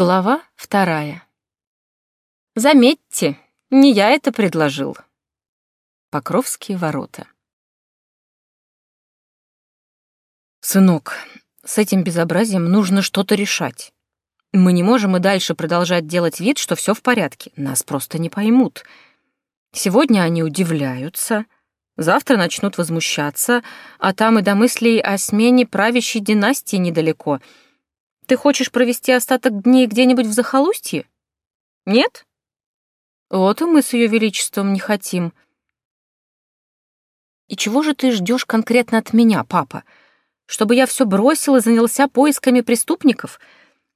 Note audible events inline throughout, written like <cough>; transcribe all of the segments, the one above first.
Глава вторая. Заметьте, не я это предложил. Покровские ворота. Сынок, с этим безобразием нужно что-то решать. Мы не можем и дальше продолжать делать вид, что все в порядке. Нас просто не поймут. Сегодня они удивляются, завтра начнут возмущаться, а там и до мыслей о смене правящей династии недалеко. Ты хочешь провести остаток дней где-нибудь в захолустье? Нет? Вот и мы с ее величеством не хотим. И чего же ты ждешь конкретно от меня, папа? Чтобы я все бросил и занялся поисками преступников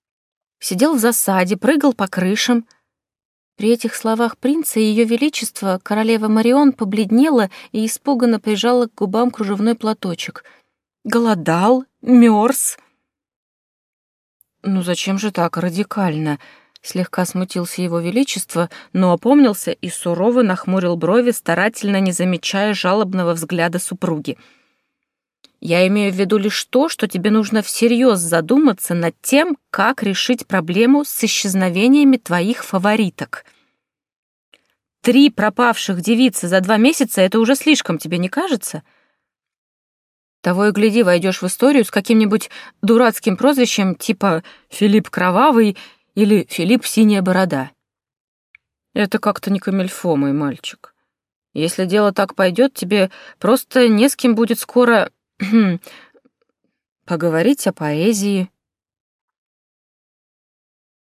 — сидел в засаде, прыгал по крышам. При этих словах принца ее величество, королева Марион, побледнела и испуганно прижала к губам кружевной платочек. Голодал, мерз. «Ну зачем же так радикально?» Слегка смутился его величество, но опомнился и сурово нахмурил брови, старательно не замечая жалобного взгляда супруги. Я имею в виду лишь то, что тебе нужно всерьез задуматься над тем, как решить проблему с исчезновениями твоих фавориток. Три пропавших девицы за два месяца — это уже слишком, тебе не кажется? Того и гляди, войдешь в историю с каким-нибудь дурацким прозвищем типа «Филипп Кровавый» или «Филипп Синяя Борода». Это как-то не камельфо, мой мальчик. Если дело так пойдет, тебе просто не с кем будет скоро <clears throat> поговорить о поэзии.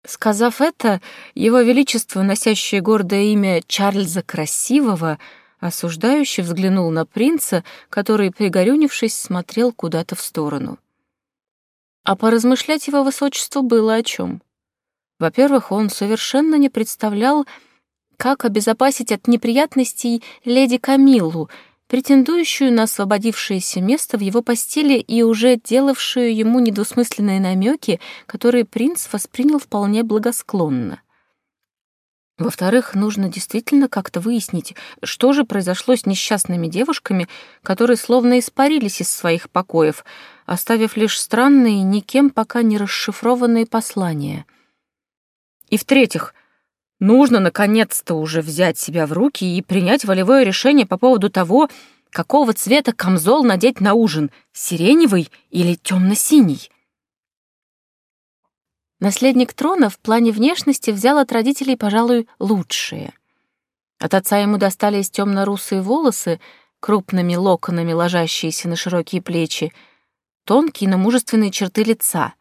Сказав это, его величество, носящее гордое имя Чарльза Красивого, осуждающе взглянул на принца, который, пригорюнившись, смотрел куда-то в сторону. А поразмышлять его высочеству было о чем. Во-первых, он совершенно не представлял, как обезопасить от неприятностей леди Камиллу, претендующую на освободившееся место в его постели и уже делавшую ему недвусмысленные намеки, которые принц воспринял вполне благосклонно. Во-вторых, нужно действительно как-то выяснить, что же произошло с несчастными девушками, которые словно испарились из своих покоев, оставив лишь странные, никем пока не расшифрованные послания. И в-третьих, Нужно, наконец-то, уже взять себя в руки и принять волевое решение по поводу того, какого цвета камзол надеть на ужин — сиреневый или темно-синий. Наследник трона в плане внешности взял от родителей, пожалуй, лучшие. От отца ему достались темно-русые волосы, крупными локонами ложащиеся на широкие плечи, тонкие, но мужественные черты лица,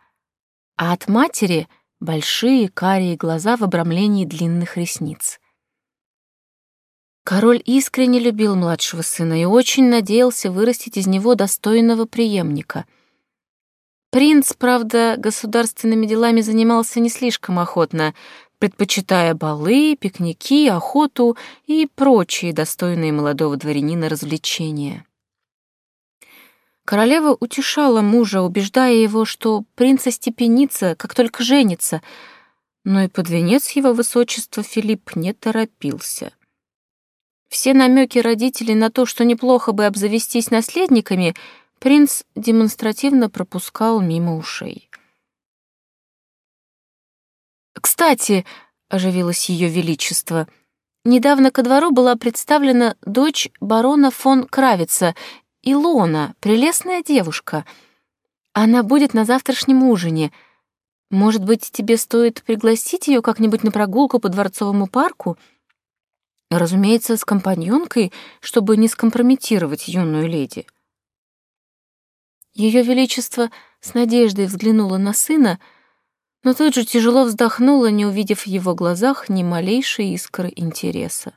а от матери большие карие глаза в обрамлении длинных ресниц. Король искренне любил младшего сына и очень надеялся вырастить из него достойного преемника. Принц, правда, государственными делами занимался не слишком охотно, предпочитая балы, пикники, охоту и прочие достойные молодого дворянина развлечения. Королева утешала мужа, убеждая его, что принц остепенится, как только женится, но и под венец его высочества Филипп не торопился. Все намеки родителей на то, что неплохо бы обзавестись наследниками, принц демонстративно пропускал мимо ушей. «Кстати», — оживилось ее величество, — «недавно ко двору была представлена дочь барона фон Кравица, Илона, прелестная девушка. Она будет на завтрашнем ужине. Может быть, тебе стоит пригласить ее как-нибудь на прогулку по Дворцовому парку? Разумеется, с компаньонкой, чтобы не скомпрометировать юную леди. Ее Величество с надеждой взглянула на сына, но тут же тяжело вздохнула, не увидев в его глазах ни малейшей искры интереса.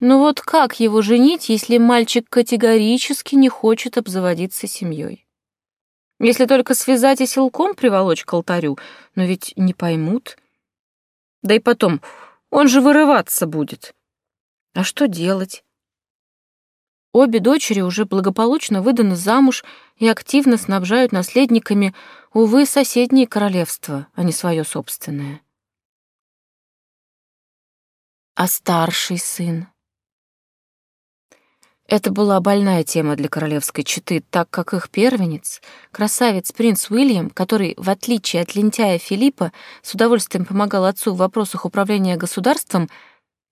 Ну вот как его женить, если мальчик категорически не хочет обзаводиться семьей? Если только связать и силком приволочь к алтарю, но ведь не поймут. Да и потом, он же вырываться будет. А что делать? Обе дочери уже благополучно выданы замуж и активно снабжают наследниками, увы, соседние королевства, а не свое собственное. А старший сын? Это была больная тема для королевской четы, так как их первенец, красавец принц Уильям, который, в отличие от лентяя Филиппа, с удовольствием помогал отцу в вопросах управления государством,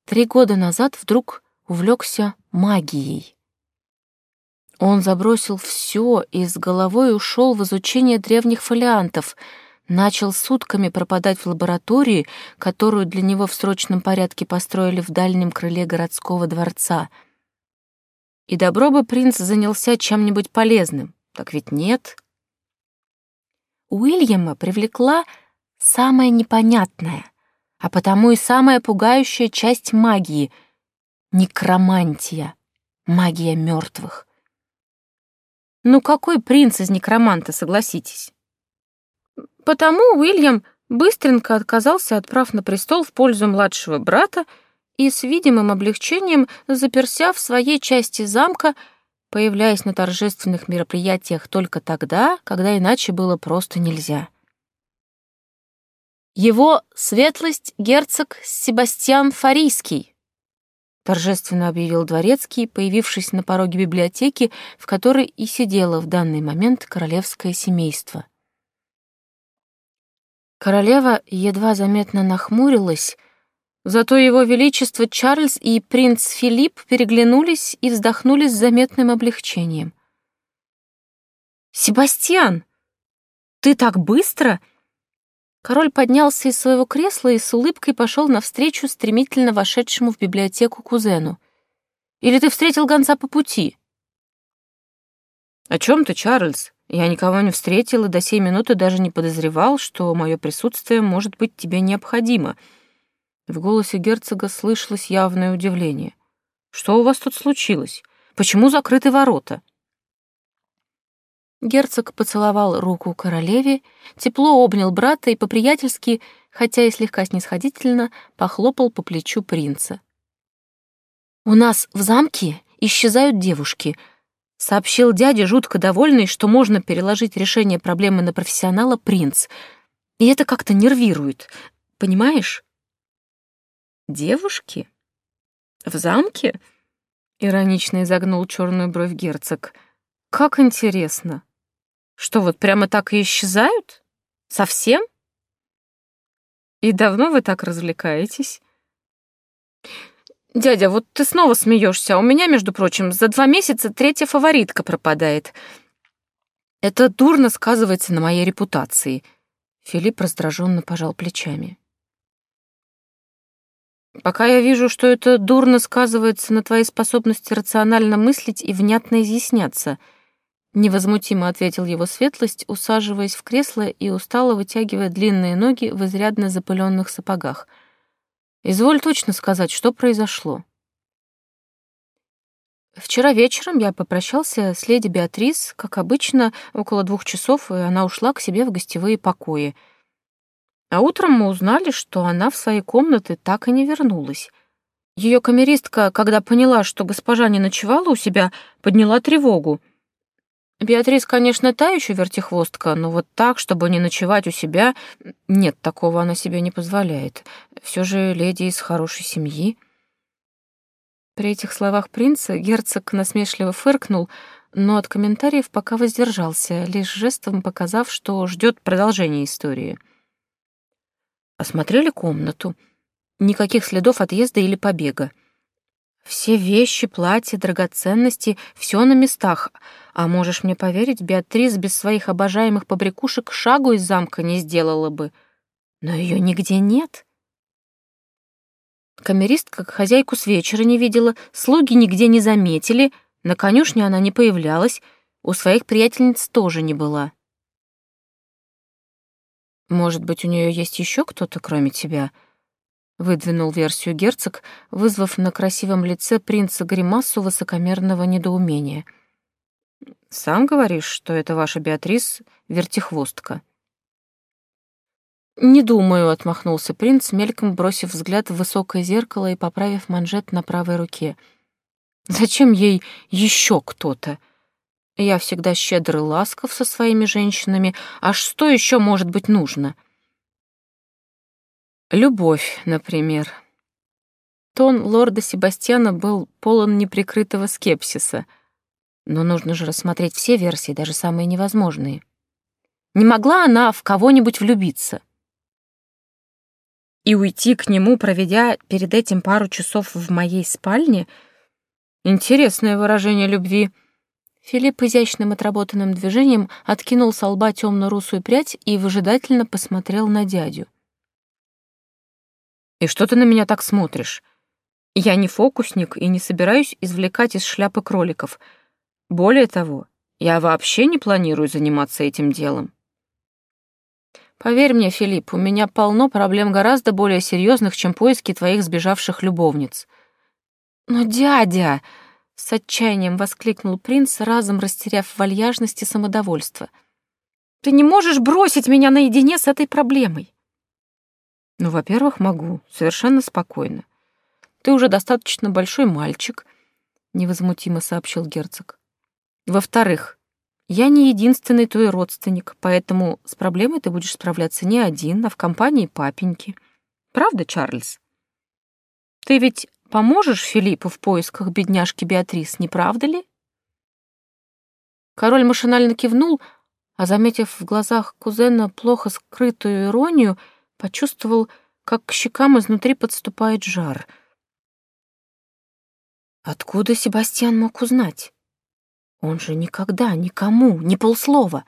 три года назад вдруг увлекся магией. Он забросил все и с головой ушел в изучение древних фолиантов, начал сутками пропадать в лаборатории, которую для него в срочном порядке построили в дальнем крыле городского дворца — и добро бы принц занялся чем-нибудь полезным. Так ведь нет. Уильяма привлекла самая непонятная, а потому и самая пугающая часть магии — некромантия, магия мертвых. Ну какой принц из некроманта, согласитесь? Потому Уильям быстренько отказался от прав на престол в пользу младшего брата — и с видимым облегчением заперся в своей части замка, появляясь на торжественных мероприятиях только тогда, когда иначе было просто нельзя. Его светлость герцог Себастьян Фарийский, торжественно объявил дворецкий, появившись на пороге библиотеки, в которой и сидело в данный момент королевское семейство. Королева едва заметно нахмурилась, Зато его величество Чарльз и принц Филипп переглянулись и вздохнули с заметным облегчением. «Себастьян, ты так быстро!» Король поднялся из своего кресла и с улыбкой пошел навстречу стремительно вошедшему в библиотеку кузену. «Или ты встретил гонца по пути?» «О чем ты, Чарльз? Я никого не встретил и до сей минуты даже не подозревал, что мое присутствие может быть тебе необходимо», в голосе герцога слышалось явное удивление. «Что у вас тут случилось? Почему закрыты ворота?» Герцог поцеловал руку королеве, тепло обнял брата и по-приятельски, хотя и слегка снисходительно, похлопал по плечу принца. «У нас в замке исчезают девушки», — сообщил дядя, жутко довольный, что можно переложить решение проблемы на профессионала принц. «И это как-то нервирует, понимаешь?» Девушки? В замке? Иронично изогнул черную бровь герцог. Как интересно. Что, вот прямо так и исчезают? Совсем? И давно вы так развлекаетесь? Дядя, вот ты снова смеешься. У меня, между прочим, за два месяца третья фаворитка пропадает. Это дурно сказывается на моей репутации. Филипп раздраженно пожал плечами. Пока я вижу, что это дурно сказывается на твоей способности рационально мыслить и внятно изъясняться, невозмутимо ответил его светлость, усаживаясь в кресло и устало вытягивая длинные ноги в изрядно запыленных сапогах. Изволь точно сказать, что произошло. Вчера вечером я попрощался с леди Беатрис, как обычно, около двух часов, и она ушла к себе в гостевые покои — а утром мы узнали, что она в своей комнаты так и не вернулась. Ее камеристка, когда поняла, что госпожа не ночевала у себя, подняла тревогу. Беатрис, конечно, та еще вертихвостка, но вот так, чтобы не ночевать у себя, нет, такого она себе не позволяет. Все же леди из хорошей семьи. При этих словах принца герцог насмешливо фыркнул, но от комментариев пока воздержался, лишь жестом показав, что ждет продолжения истории. Осмотрели комнату. Никаких следов отъезда или побега. Все вещи, платья, драгоценности — все на местах. А можешь мне поверить, Беатрис без своих обожаемых побрякушек шагу из замка не сделала бы. Но ее нигде нет. Камеристка хозяйку с вечера не видела, слуги нигде не заметили, на конюшне она не появлялась, у своих приятельниц тоже не была. Может быть, у нее есть еще кто-то, кроме тебя?» Выдвинул версию герцог, вызвав на красивом лице принца гримасу высокомерного недоумения. «Сам говоришь, что это ваша Беатрис вертихвостка?» «Не думаю», — отмахнулся принц, мельком бросив взгляд в высокое зеркало и поправив манжет на правой руке. «Зачем ей еще кто-то? Я всегда щедр и ласков со своими женщинами, а что еще может быть нужно? Любовь, например. Тон лорда Себастьяна был полон неприкрытого скепсиса. Но нужно же рассмотреть все версии, даже самые невозможные. Не могла она в кого-нибудь влюбиться? И уйти к нему, проведя перед этим пару часов в моей спальне? Интересное выражение любви. Филипп изящным отработанным движением откинул с лба темно-русую прядь и выжидательно посмотрел на дядю. «И что ты на меня так смотришь? Я не фокусник и не собираюсь извлекать из шляпы кроликов. Более того, я вообще не планирую заниматься этим делом. Поверь мне, Филипп, у меня полно проблем гораздо более серьезных, чем поиски твоих сбежавших любовниц. Но дядя, с отчаянием воскликнул принц, разом растеряв вальяжность и самодовольство. Ты не можешь бросить меня наедине с этой проблемой. Ну, во-первых, могу, совершенно спокойно. Ты уже достаточно большой мальчик, невозмутимо сообщил герцог. Во-вторых, я не единственный твой родственник, поэтому с проблемой ты будешь справляться не один, а в компании папеньки. Правда, Чарльз? Ты ведь поможешь Филиппу в поисках бедняжки Беатрис, не правда ли? Король машинально кивнул, а, заметив в глазах кузена плохо скрытую иронию, почувствовал, как к щекам изнутри подступает жар. Откуда Себастьян мог узнать? Он же никогда никому, ни полслова.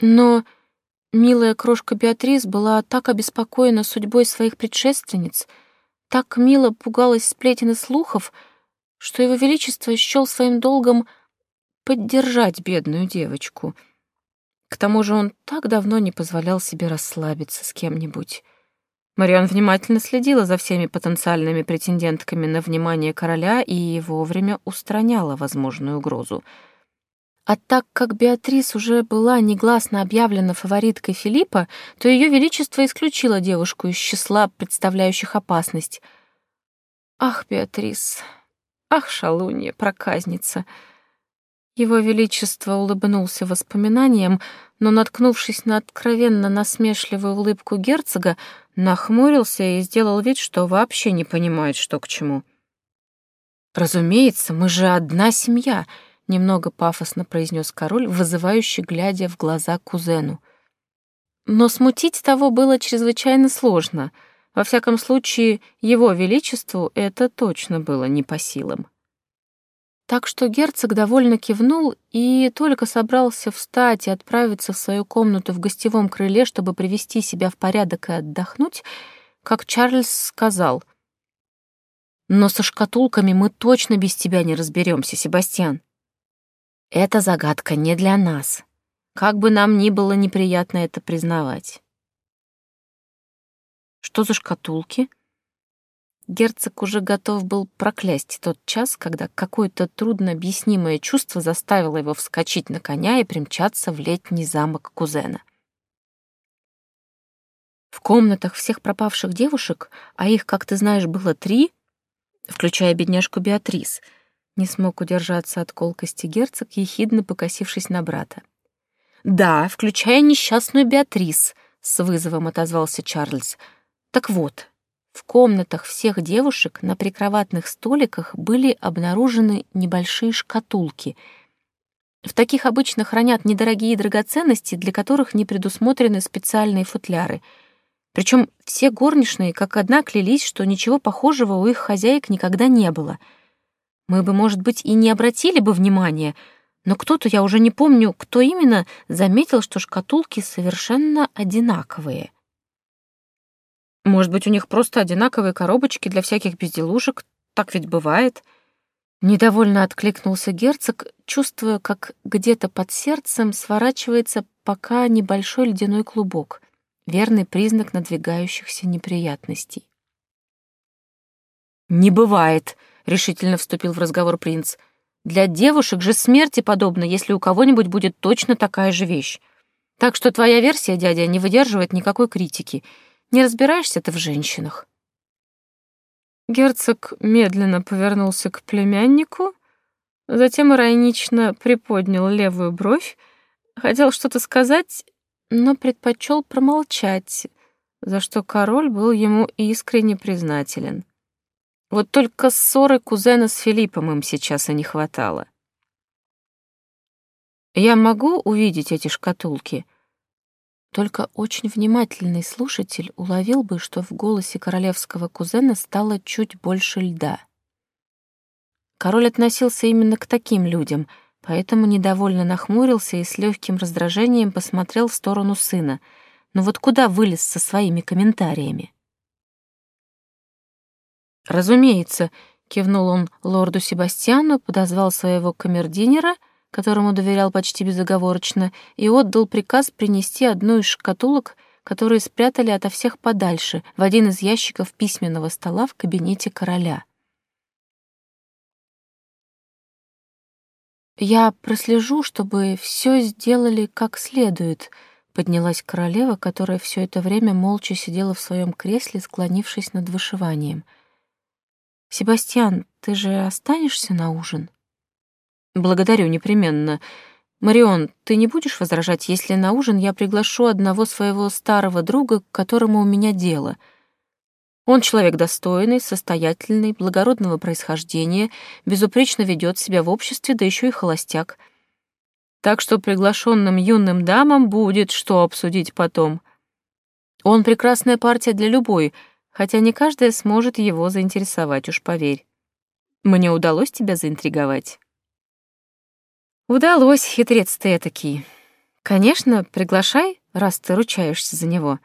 Но милая крошка Беатрис была так обеспокоена судьбой своих предшественниц, так мило пугалась сплетен и слухов, что его величество счел своим долгом поддержать бедную девочку. К тому же он так давно не позволял себе расслабиться с кем-нибудь. Марион внимательно следила за всеми потенциальными претендентками на внимание короля и вовремя устраняла возможную угрозу. А так как Беатрис уже была негласно объявлена фавориткой Филиппа, то ее величество исключило девушку из числа представляющих опасность. «Ах, Беатрис! Ах, шалунья, проказница!» Его Величество улыбнулся воспоминаниям, но, наткнувшись на откровенно насмешливую улыбку герцога, нахмурился и сделал вид, что вообще не понимает, что к чему. «Разумеется, мы же одна семья», — немного пафосно произнес король, вызывающий, глядя в глаза кузену. Но смутить того было чрезвычайно сложно. Во всяком случае, его величеству это точно было не по силам. Так что герцог довольно кивнул и только собрался встать и отправиться в свою комнату в гостевом крыле, чтобы привести себя в порядок и отдохнуть, как Чарльз сказал. «Но со шкатулками мы точно без тебя не разберемся, Себастьян. Эта загадка не для нас, как бы нам ни было неприятно это признавать». «Что за шкатулки?» Герцог уже готов был проклясть тот час, когда какое-то труднообъяснимое чувство заставило его вскочить на коня и примчаться в летний замок кузена. В комнатах всех пропавших девушек, а их, как ты знаешь, было три, включая бедняжку Беатрис, не смог удержаться от колкости герцог, ехидно покосившись на брата. «Да, включая несчастную Беатрис», — с вызовом отозвался Чарльз. «Так вот, в комнатах всех девушек на прикроватных столиках были обнаружены небольшие шкатулки. В таких обычно хранят недорогие драгоценности, для которых не предусмотрены специальные футляры. Причем все горничные как одна клялись, что ничего похожего у их хозяек никогда не было. Мы бы, может быть, и не обратили бы внимания, но кто-то, я уже не помню, кто именно, заметил, что шкатулки совершенно одинаковые — может быть, у них просто одинаковые коробочки для всяких безделушек? Так ведь бывает. Недовольно откликнулся герцог, чувствуя, как где-то под сердцем сворачивается пока небольшой ледяной клубок, верный признак надвигающихся неприятностей. «Не бывает», — решительно вступил в разговор принц. «Для девушек же смерти подобно, если у кого-нибудь будет точно такая же вещь. Так что твоя версия, дядя, не выдерживает никакой критики. Не разбираешься ты в женщинах?» Герцог медленно повернулся к племяннику, затем иронично приподнял левую бровь, хотел что-то сказать, но предпочел промолчать, за что король был ему искренне признателен. Вот только ссоры кузена с Филиппом им сейчас и не хватало. «Я могу увидеть эти шкатулки?» Только очень внимательный слушатель уловил бы, что в голосе королевского кузена стало чуть больше льда. Король относился именно к таким людям, поэтому недовольно нахмурился и с легким раздражением посмотрел в сторону сына. Но вот куда вылез со своими комментариями? «Разумеется», — кивнул он лорду Себастьяну, подозвал своего камердинера — которому доверял почти безоговорочно, и отдал приказ принести одну из шкатулок, которые спрятали ото всех подальше, в один из ящиков письменного стола в кабинете короля. «Я прослежу, чтобы все сделали как следует», — поднялась королева, которая все это время молча сидела в своем кресле, склонившись над вышиванием. «Себастьян, ты же останешься на ужин?» Благодарю непременно. Марион, ты не будешь возражать, если на ужин я приглашу одного своего старого друга, к которому у меня дело? Он человек достойный, состоятельный, благородного происхождения, безупречно ведет себя в обществе, да еще и холостяк. Так что приглашенным юным дамам будет что обсудить потом. Он прекрасная партия для любой, хотя не каждая сможет его заинтересовать, уж поверь. Мне удалось тебя заинтриговать. Удалось, хитрец ты этакий. Конечно, приглашай, раз ты ручаешься за него.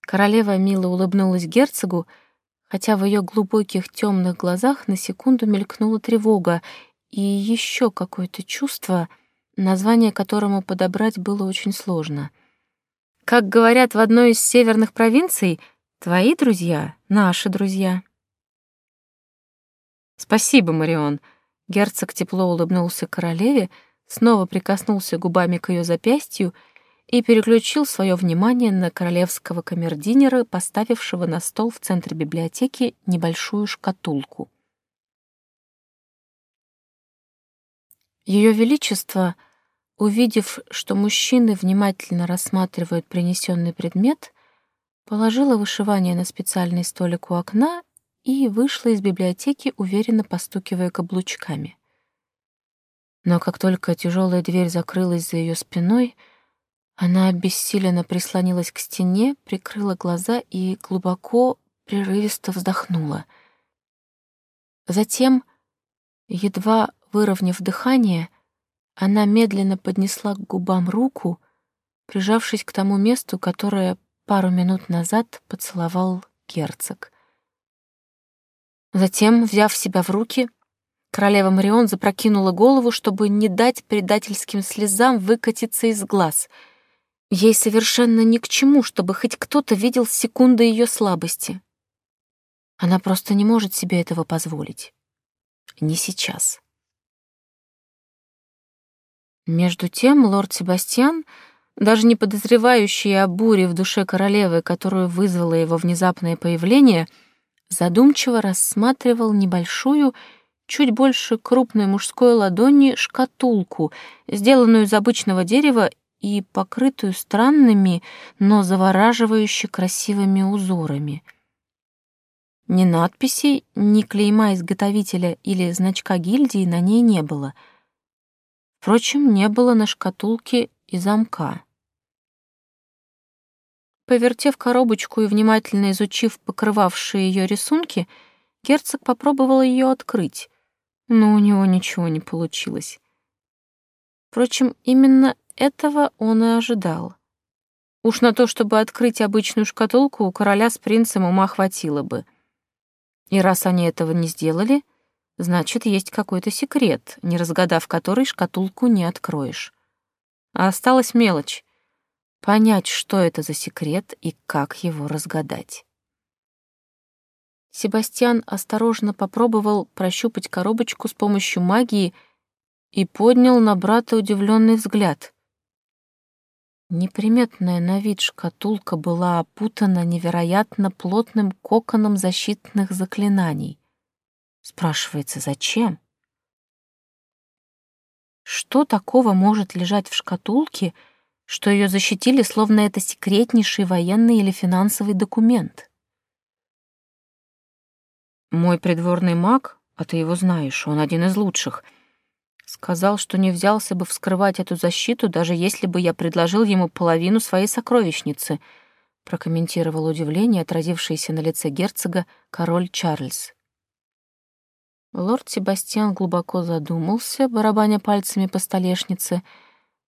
Королева мило улыбнулась герцогу, хотя в ее глубоких темных глазах на секунду мелькнула тревога и еще какое-то чувство, название которому подобрать было очень сложно. Как говорят в одной из северных провинций, твои друзья — наши друзья. Спасибо, Марион. Герцог тепло улыбнулся королеве, снова прикоснулся губами к ее запястью и переключил свое внимание на королевского камердинера, поставившего на стол в центре библиотеки небольшую шкатулку. Ее Величество, увидев, что мужчины внимательно рассматривают принесенный предмет, положила вышивание на специальный столик у окна и вышла из библиотеки, уверенно постукивая каблучками. Но как только тяжелая дверь закрылась за ее спиной, она обессиленно прислонилась к стене, прикрыла глаза и глубоко, прерывисто вздохнула. Затем, едва выровняв дыхание, она медленно поднесла к губам руку, прижавшись к тому месту, которое пару минут назад поцеловал герцог. Затем, взяв себя в руки, Королева Марион запрокинула голову, чтобы не дать предательским слезам выкатиться из глаз. Ей совершенно ни к чему, чтобы хоть кто-то видел секунды ее слабости. Она просто не может себе этого позволить. Не сейчас. Между тем лорд Себастьян, даже не подозревающий о буре в душе королевы, которую вызвало его внезапное появление, задумчиво рассматривал небольшую чуть больше крупной мужской ладони шкатулку, сделанную из обычного дерева и покрытую странными, но завораживающе красивыми узорами. Ни надписей, ни клейма изготовителя или значка гильдии на ней не было. Впрочем, не было на шкатулке и замка. Повертев коробочку и внимательно изучив покрывавшие ее рисунки, герцог попробовал ее открыть но у него ничего не получилось. Впрочем, именно этого он и ожидал. Уж на то, чтобы открыть обычную шкатулку, у короля с принцем ума хватило бы. И раз они этого не сделали, значит, есть какой-то секрет, не разгадав который шкатулку не откроешь. А осталась мелочь — понять, что это за секрет и как его разгадать. Себастьян осторожно попробовал прощупать коробочку с помощью магии и поднял на брата удивленный взгляд. Неприметная на вид шкатулка была опутана невероятно плотным коконом защитных заклинаний. Спрашивается, зачем? Что такого может лежать в шкатулке, что ее защитили, словно это секретнейший военный или финансовый документ. Мой придворный маг, а ты его знаешь, он один из лучших, сказал, что не взялся бы вскрывать эту защиту, даже если бы я предложил ему половину своей сокровищницы, прокомментировал удивление, отразившееся на лице герцога, король Чарльз. Лорд Себастьян глубоко задумался, барабаня пальцами по столешнице,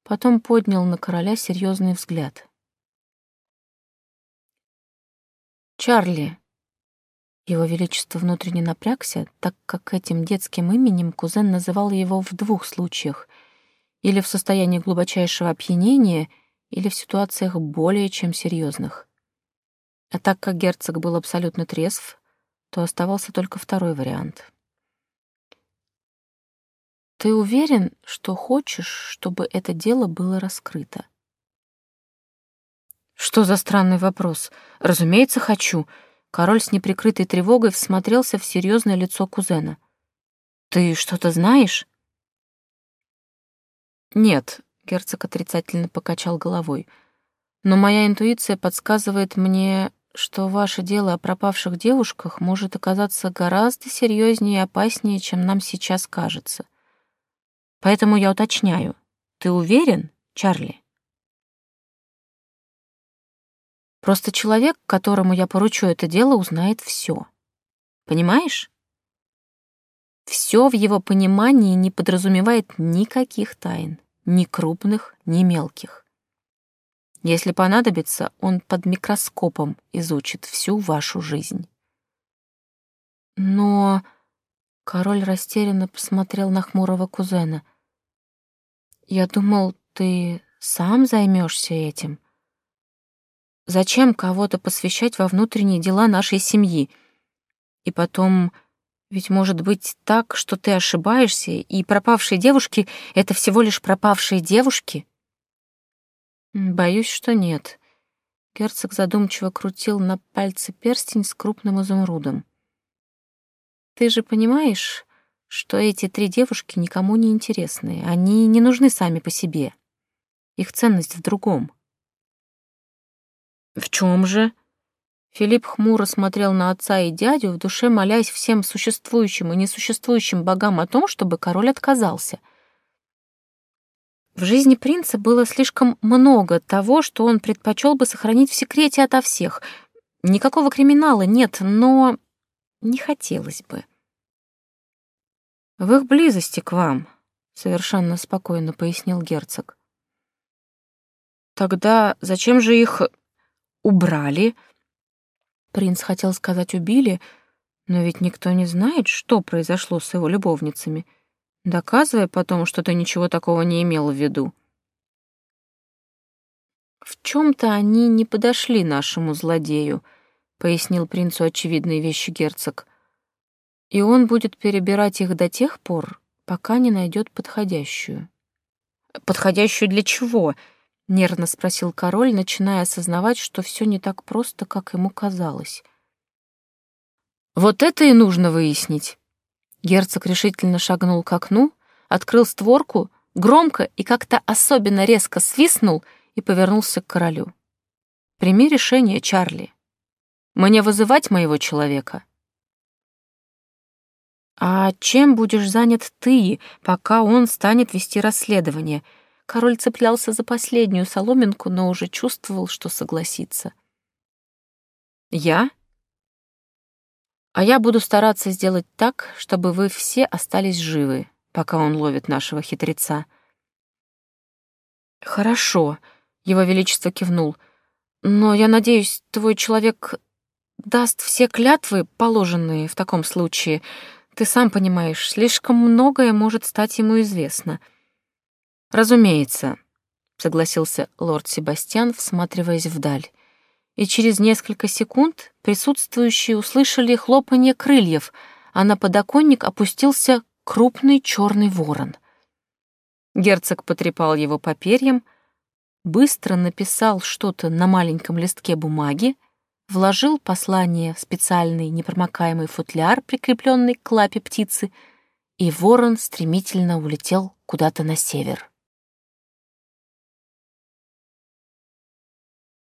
потом поднял на короля серьезный взгляд. «Чарли!» Его Величество внутренне напрягся, так как этим детским именем кузен называл его в двух случаях — или в состоянии глубочайшего опьянения, или в ситуациях более чем серьезных. А так как герцог был абсолютно трезв, то оставался только второй вариант — ты уверен, что хочешь, чтобы это дело было раскрыто? Что за странный вопрос? Разумеется, хочу. Король с неприкрытой тревогой всмотрелся в серьезное лицо кузена. Ты что-то знаешь? Нет, герцог отрицательно покачал головой. Но моя интуиция подсказывает мне, что ваше дело о пропавших девушках может оказаться гораздо серьезнее и опаснее, чем нам сейчас кажется. Поэтому я уточняю. Ты уверен, Чарли? Просто человек, которому я поручу это дело, узнает все. Понимаешь? Все в его понимании не подразумевает никаких тайн, ни крупных, ни мелких. Если понадобится, он под микроскопом изучит всю вашу жизнь. Но Король растерянно посмотрел на хмурого кузена. «Я думал, ты сам займешься этим. Зачем кого-то посвящать во внутренние дела нашей семьи? И потом, ведь может быть так, что ты ошибаешься, и пропавшие девушки — это всего лишь пропавшие девушки?» «Боюсь, что нет». Герцог задумчиво крутил на пальце перстень с крупным изумрудом. Ты же понимаешь, что эти три девушки никому не интересны. Они не нужны сами по себе. Их ценность в другом. В чем же? Филипп хмуро смотрел на отца и дядю, в душе молясь всем существующим и несуществующим богам о том, чтобы король отказался. В жизни принца было слишком много того, что он предпочел бы сохранить в секрете ото всех. Никакого криминала нет, но не хотелось бы. В их близости к вам, совершенно спокойно пояснил герцог. Тогда зачем же их убрали? Принц хотел сказать убили, но ведь никто не знает, что произошло с его любовницами, доказывая потом, что ты ничего такого не имел в виду. В чем-то они не подошли нашему злодею, пояснил принцу очевидные вещи герцог. И он будет перебирать их до тех пор, пока не найдет подходящую. Подходящую для чего? нервно спросил король, начиная осознавать, что все не так просто, как ему казалось. Вот это и нужно выяснить. Герцог решительно шагнул к окну, открыл створку, громко и как-то особенно резко свистнул и повернулся к королю. «Прими решение, Чарли. Мне вызывать моего человека?» «А чем будешь занят ты, пока он станет вести расследование?» Король цеплялся за последнюю соломинку, но уже чувствовал, что согласится. «Я?» «А я буду стараться сделать так, чтобы вы все остались живы, пока он ловит нашего хитреца». «Хорошо», — его величество кивнул, «но я надеюсь, твой человек даст все клятвы, положенные в таком случае, ты сам понимаешь, слишком многое может стать ему известно. Разумеется, согласился лорд Себастьян, всматриваясь вдаль. И через несколько секунд присутствующие услышали хлопанье крыльев, а на подоконник опустился крупный черный ворон. Герцог потрепал его по перьям, быстро написал что-то на маленьком листке бумаги, вложил послание в специальный непромокаемый футляр, прикрепленный к лапе птицы, и ворон стремительно улетел куда-то на север.